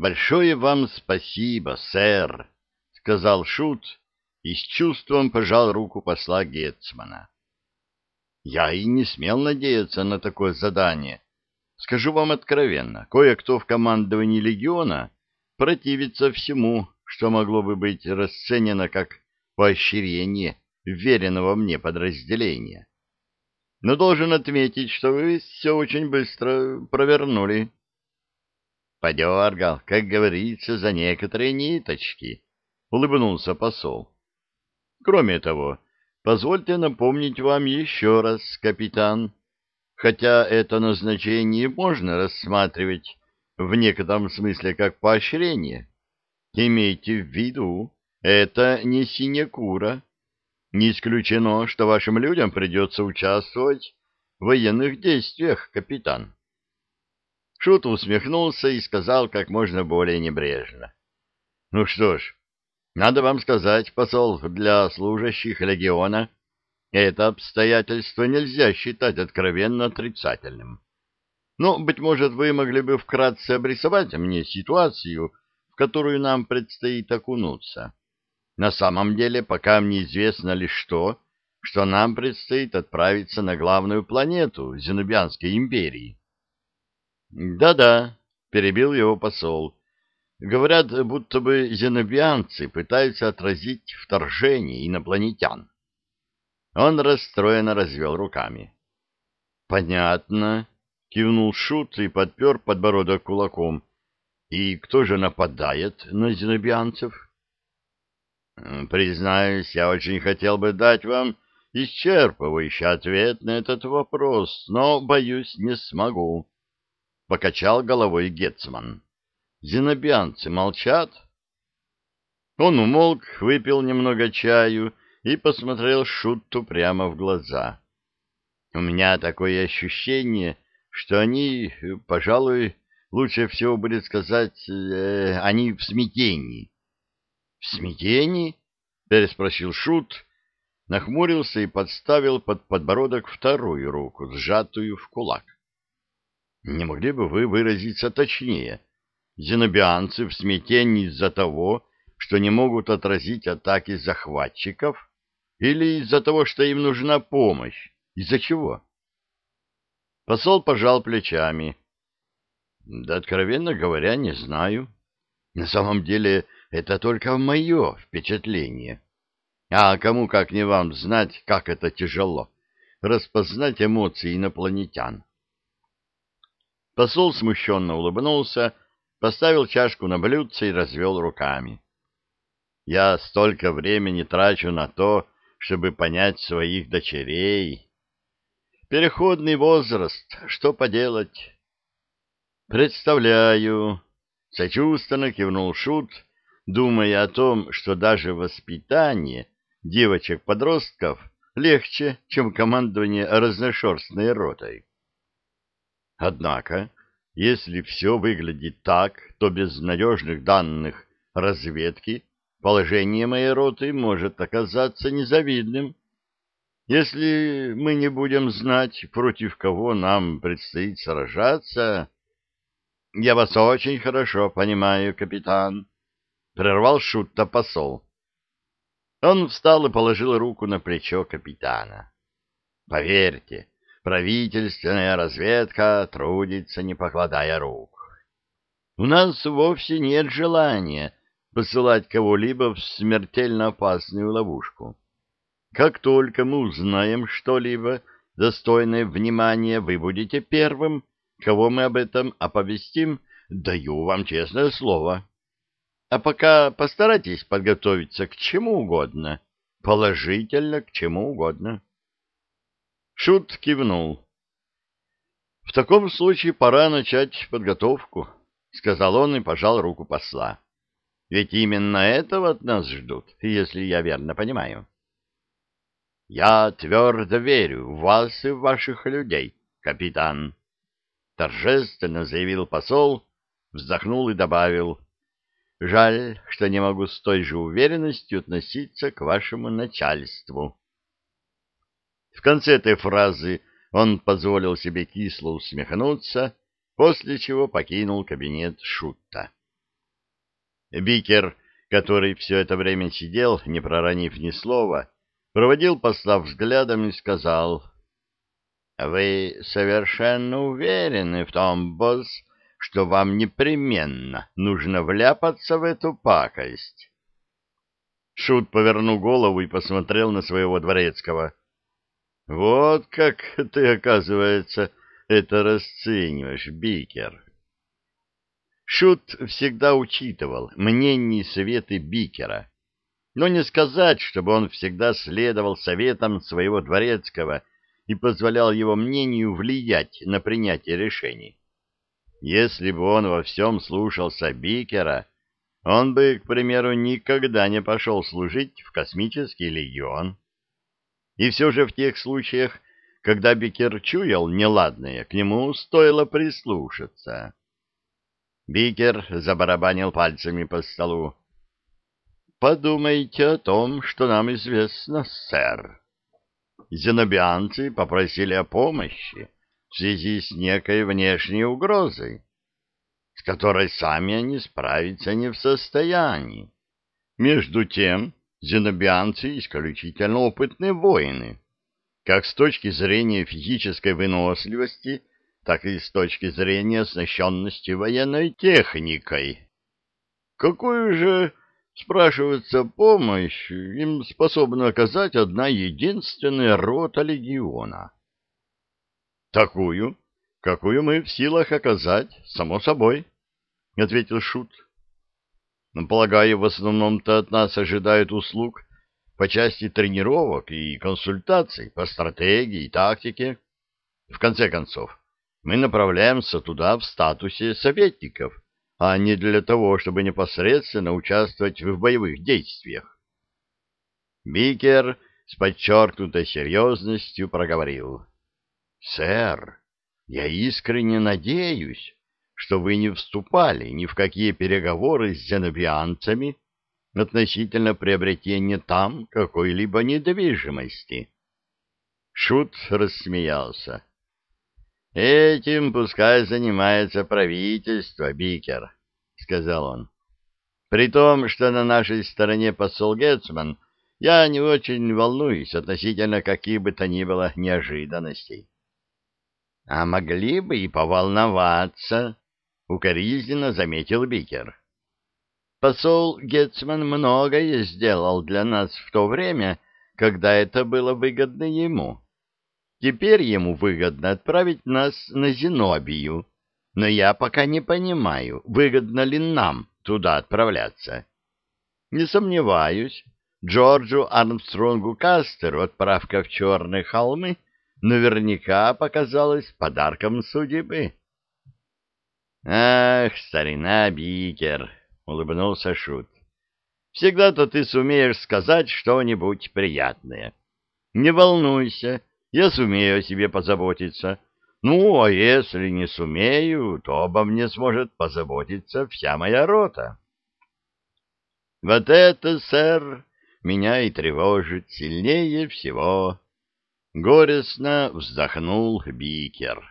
Большое вам спасибо, сэр, — сказал Шут и с чувством пожал руку посла Гетцмана. Я и не смел надеяться на такое задание. Скажу вам откровенно, кое-кто в командовании легиона противится всему, что могло бы быть расценено как поощрение веренного мне подразделения. Но должен отметить, что вы все очень быстро провернули. Подергал, как говорится, за некоторые ниточки, — улыбнулся посол. Кроме того, позвольте напомнить вам еще раз, капитан, хотя это назначение можно рассматривать в некотором смысле как поощрение. Имейте в виду, это не синекура. Не исключено, что вашим людям придется участвовать в военных действиях, капитан. Шут усмехнулся и сказал как можно более небрежно. — Ну что ж, надо вам сказать, посол, для служащих легиона это обстоятельство нельзя считать откровенно отрицательным. Но, быть может, вы могли бы вкратце обрисовать мне ситуацию, в которую нам предстоит окунуться. На самом деле, пока мне известно лишь то, что нам предстоит отправиться на главную планету Зенобианской империи. «Да-да», — перебил его посол. «Говорят, будто бы зенобианцы пытаются отразить вторжение инопланетян». Он расстроенно развел руками. «Понятно», — кивнул Шут и подпер подбородок кулаком. «И кто же нападает на зенобианцев?» «Признаюсь, я очень хотел бы дать вам исчерпывающий ответ на этот вопрос, но, боюсь, не смогу покачал головой Гетцман. Зенобианцы молчат? Он умолк, выпил немного чаю и посмотрел Шутту прямо в глаза. У меня такое ощущение, что они, пожалуй, лучше всего будет сказать, э, они в смятении. — В смятении? — переспросил Шут, нахмурился и подставил под подбородок вторую руку, сжатую в кулак. — не могли бы вы выразиться точнее? Зенобианцы в смятении из-за того, что не могут отразить атаки захватчиков, или из-за того, что им нужна помощь? Из-за чего? Посол пожал плечами. Да, откровенно говоря, не знаю. На самом деле, это только мое впечатление. А кому, как не вам, знать, как это тяжело, распознать эмоции инопланетян. Посол смущенно улыбнулся, поставил чашку на блюдце и развел руками. «Я столько времени трачу на то, чтобы понять своих дочерей. Переходный возраст, что поделать?» «Представляю», — сочувственно кивнул Шут, думая о том, что даже воспитание девочек-подростков легче, чем командование разношерстной ротой. Однако, если все выглядит так, то без надежных данных разведки положение моей роты может оказаться незавидным. Если мы не будем знать, против кого нам предстоит сражаться... — Я вас очень хорошо понимаю, капитан, — прервал шутта посол. Он встал и положил руку на плечо капитана. — Поверьте, правительственная разведка трудится, не покладая рук. У нас вовсе нет желания посылать кого-либо в смертельно опасную ловушку. Как только мы узнаем что-либо достойное внимания, вы будете первым, кого мы об этом оповестим, даю вам честное слово. А пока постарайтесь подготовиться к чему угодно, положительно к чему угодно. Шут кивнул. — В таком случае пора начать подготовку, — сказал он и пожал руку посла. — Ведь именно этого от нас ждут, если я верно понимаю. — Я твердо верю в вас и в ваших людей, капитан, — торжественно заявил посол, вздохнул и добавил. — Жаль, что не могу с той же уверенностью относиться к вашему начальству. В конце этой фразы он позволил себе кисло усмехнуться, после чего покинул кабинет Шутта. Бикер, который все это время сидел, не проронив ни слова, проводил посла взглядом и сказал, «Вы совершенно уверены в том, босс, что вам непременно нужно вляпаться в эту пакость?» Шут повернул голову и посмотрел на своего дворецкого. «Вот как ты, оказывается, это расцениваешь, Бикер». Шут всегда учитывал мнения и советы Бикера, но не сказать, чтобы он всегда следовал советам своего дворецкого и позволял его мнению влиять на принятие решений. Если бы он во всем слушался Бикера, он бы, к примеру, никогда не пошел служить в космический легион. И все же в тех случаях, когда Бикер чуял неладное, к нему стоило прислушаться. Бикер забарабанил пальцами по столу. «Подумайте о том, что нам известно, сэр. Зенобианцы попросили о помощи в связи с некой внешней угрозой, с которой сами они справиться не в состоянии. Между тем, зенобианцы исключительно опытные воины, как с точки зрения физической выносливости, так и с точки зрения оснащенности военной техникой. Какую же, спрашивается, помощь им способна оказать одна единственная рота легиона? Такую, какую мы в силах оказать, само собой, — ответил Шут. Но, полагаю, в основном-то от нас ожидают услуг по части тренировок и консультаций по стратегии и тактике. В конце концов, мы направляемся туда в статусе советников, а не для того, чтобы непосредственно участвовать в боевых действиях. Бикер с подчеркнутой серьезностью проговорил. — Сэр, я искренне надеюсь, что вы не вступали ни в какие переговоры с зенобианцами относительно приобретения там какой-либо недвижимости. Шут рассмеялся. — Этим пускай занимается правительство, Бикер, — сказал он. При том, что на нашей стороне посол Гетцман, я не очень волнуюсь относительно каких бы то ни было неожиданностей. — А могли бы и поволноваться, — укоризненно заметил Бикер. Посол Гетцман многое сделал для нас в то время, когда это было выгодно ему. Теперь ему выгодно отправить нас на Зенобию, но я пока не понимаю, выгодно ли нам туда отправляться. Не сомневаюсь, Джорджу Армстронгу Кастеру отправка в Черные холмы наверняка показалась подарком судьбы. «Ах, старина Бикер!» — улыбнулся Шут. «Всегда-то ты сумеешь сказать что-нибудь приятное. Не волнуйся, я сумею о себе позаботиться. Ну, а если не сумею, то обо мне сможет позаботиться вся моя рота. Вот это, сэр, меня и тревожит сильнее всего. Горестно вздохнул Бикер.